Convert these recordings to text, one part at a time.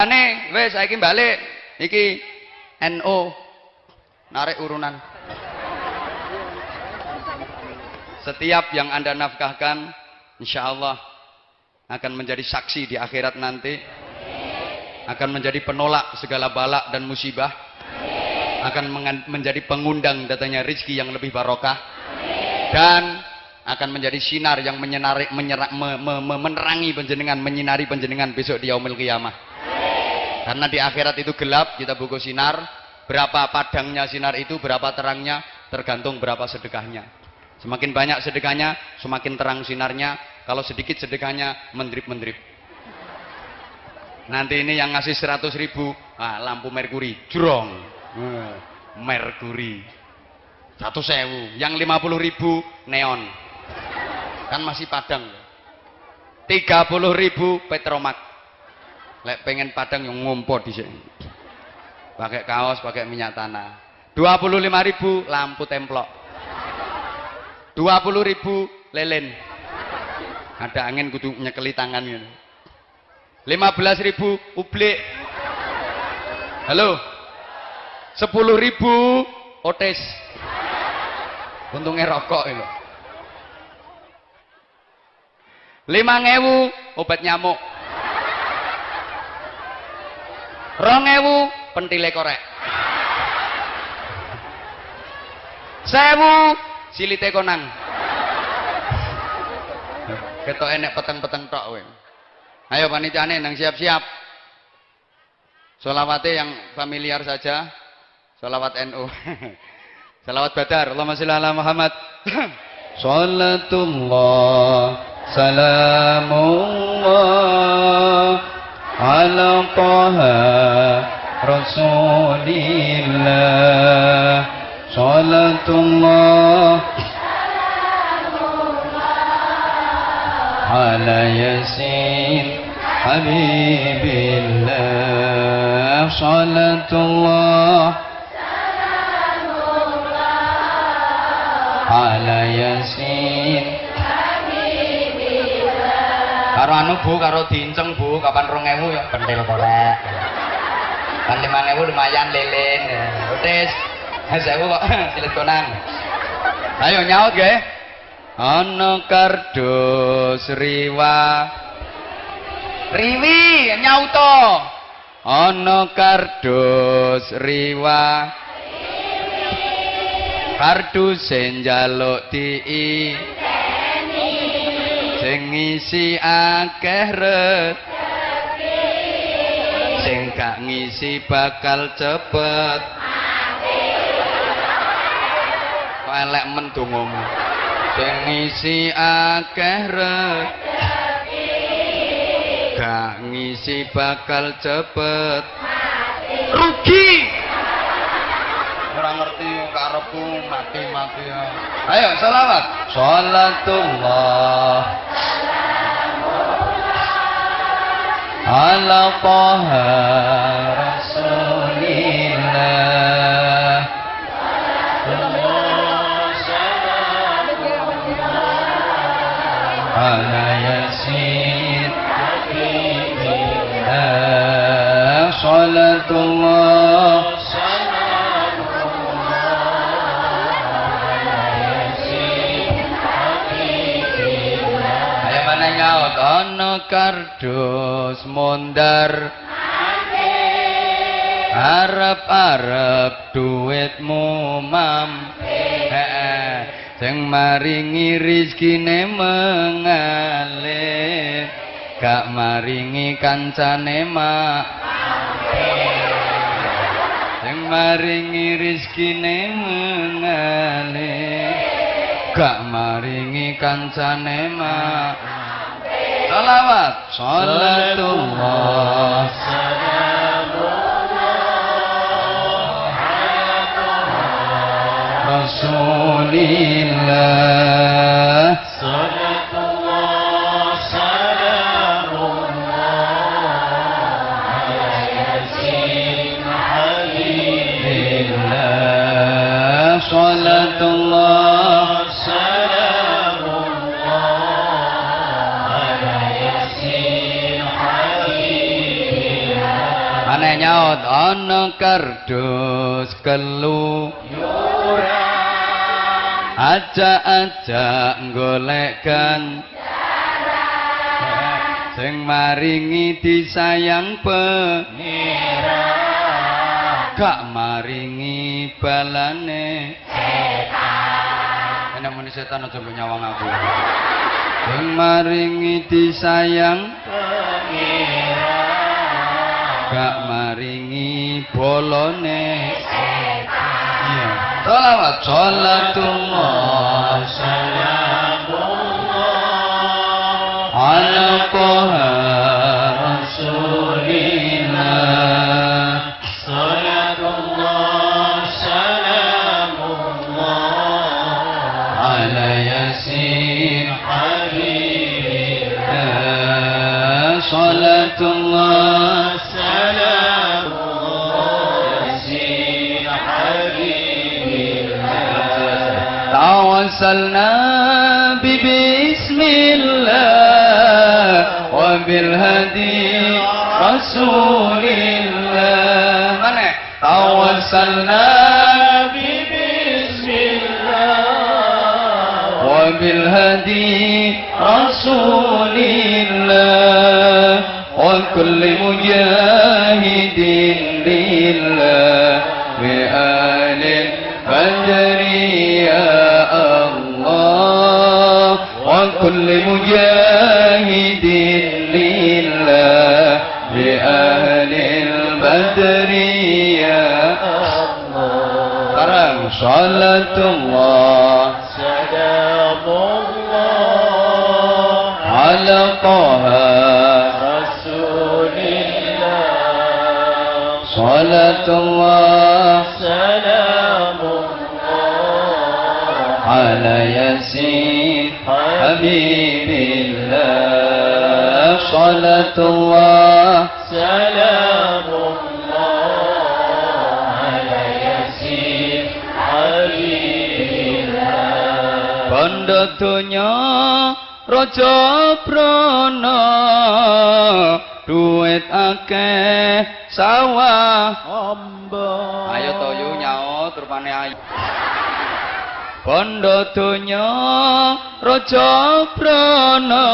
Ane wis saiki balik. Iki NO narik urunan. Setiap yang Anda nafkahkan insya Allah akan menjadi saksi di akhirat nanti. Akan menjadi penolak segala balak dan musibah. Akan menjadi pengundang datanya rizki yang lebih barokah. Dan akan menjadi sinar yang menyinari, menyerang, me, me, me, menerangi penjenengan, menyinari penjenengan besok di yaumil qiyamah. Karena di akhirat itu gelap, kita buku sinar. Berapa padangnya sinar itu, berapa terangnya, tergantung berapa sedekahnya. Semakin banyak sedekahnya, semakin terang sinarnya. Kalau sedikit sedekahnya, mendrip-mendrip. Nanti ini yang ngasih 100 ribu, ah, lampu merkuri, jrong. Hmm, merkuri. Satu sewu. Yang 50 ribu, neon. Kan masih padang. 30 ribu, petromak. Lek pengen padang yang ngumpul di sini. Pakai kaos, pakai minyak tanah. 25 ribu, lampu templok. 20 ribu, lelen. Ada angin kudu nyekeli tangan gitu. 15 ribu ublik halo 10 ribu otes untungnya rokok itu 5 obat nyamuk rong ewu pentile korek sewu silite konang ketok enek peteng-peteng tok weh Ayo panitiane nang siap-siap. Solawatnya yang familiar saja. Solawat NU. Salawat Badar. Allahumma sholli ala Muhammad. Salatullah salamullah علقها رسول الله صلاة الله على ياسين حبيب الله صلاة الله على ياسين karo anu bu karo diinceng bu kapan rong ewu ya? Pentil korek. Kan lima lumayan lilin. Utis sewu kok silit konang ayo nyaut ge ana kardus riwa riwi nyauto. Ana kardus riwa kardus sing njaluk dii sing ngisi akeh rezeki sing gak ngisi bakal cepet. Kok elek men dongamu sing ngisi akeh rezeki gak ngisi bakal cepet. Rugi! Orang ngerti karepku mati-mati ayo salawat salatullah ala taha Ayo kardus mondar. Arep-arep duitmu mampir sing maringi rezekine mengalir. Gak maringi kancane mak. Sing maringi rezekine mengalir. Gak maringi kancane mak salawat Salatullah kardus kelu. Aja-aja golekkan Sing maringi disayang pengira Gak maringi balane. Setan. Enak muni setan aja mbok nyawang aku. Sing maringi disayang pengira Gak maringi bolone. Iya. Salawat Salatullah Salamullah Ala Toha Rasulillah توسلنا ببسم الله وبالهدي رسول الله. من توسلنا ببسم الله وبالهدي رسول الله وكل مجاهد لله. بآل الفجر يا الله وكل مجاهد لله بأهل البدر يا الله. صلاة الله. سلام الله على طه. رسول الله. صلاة الله. سلام الله. على ياسين. حبيب الله صلاة الله سلام الله على ياسين حبيب الله Bondo donya raja prana duit akeh sawah Amba ayo to yu nyaut rupane ayo Bondo donya raja prana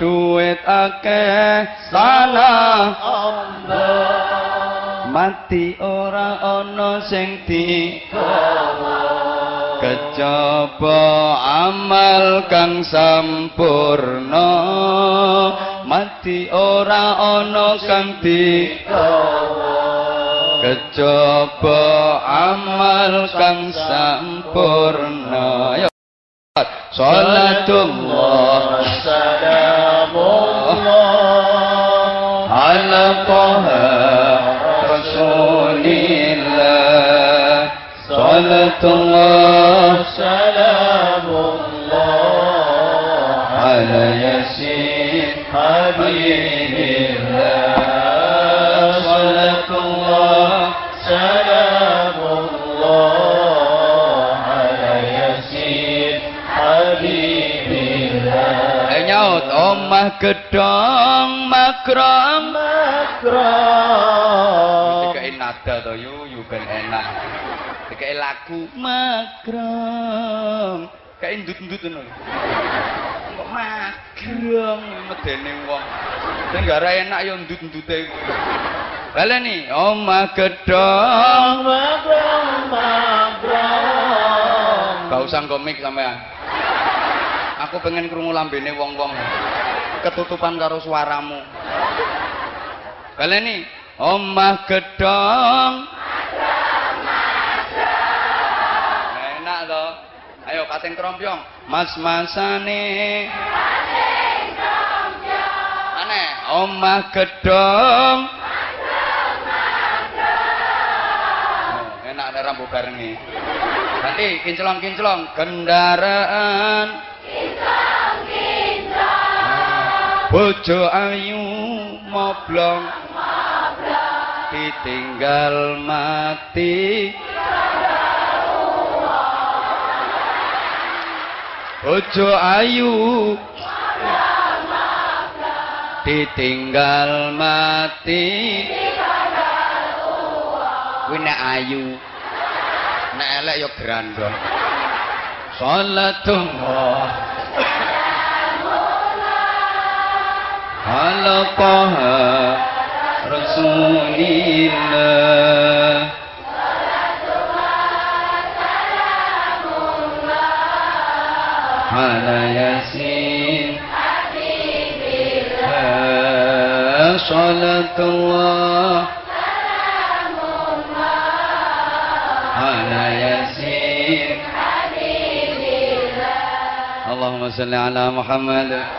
duit akeh sanah Amba mati ora ana sing kejaba amal kang sampurna. Mati ora ana kang di Kecoba amal kang sampurna. Ya salatullah. Salamullah. Ala taha rasulillah. Salatullah. Salamullah. Ala yasin habibillah. Salatullah. سلام الله على ياسين حبيب الله Ayo nyaut omah gedong makrong مكرم Dikai nada to yu yu ben enak. Dikai lagu makrong. Kayak ndut-ndut ngono. lho. Kok makrong medene wong. Dan gara enak yo ndut-ndute. Balik nih, Oma Gedong. Oma Gedong, Gak usah komik sampean. Aku pengen krungu lambene wong-wong. Ketutupan karo suaramu. Balik nih, Oma Gedong. Enak loh. Ayo kasing krompiong. Mas-masane. Aneh, Omah gedong. Rambu barengi. Nanti kinclong-kinclong kendaraan. Bojo ayu moblong. Ditinggal mati. Bojo ayu ditinggal mati kuwi ayu. Nek elek ya grandong. Salatullah ala taha rasulillah ala yasin. Salatullah على ياسين. حبيب الله. اللهم صل على محمد.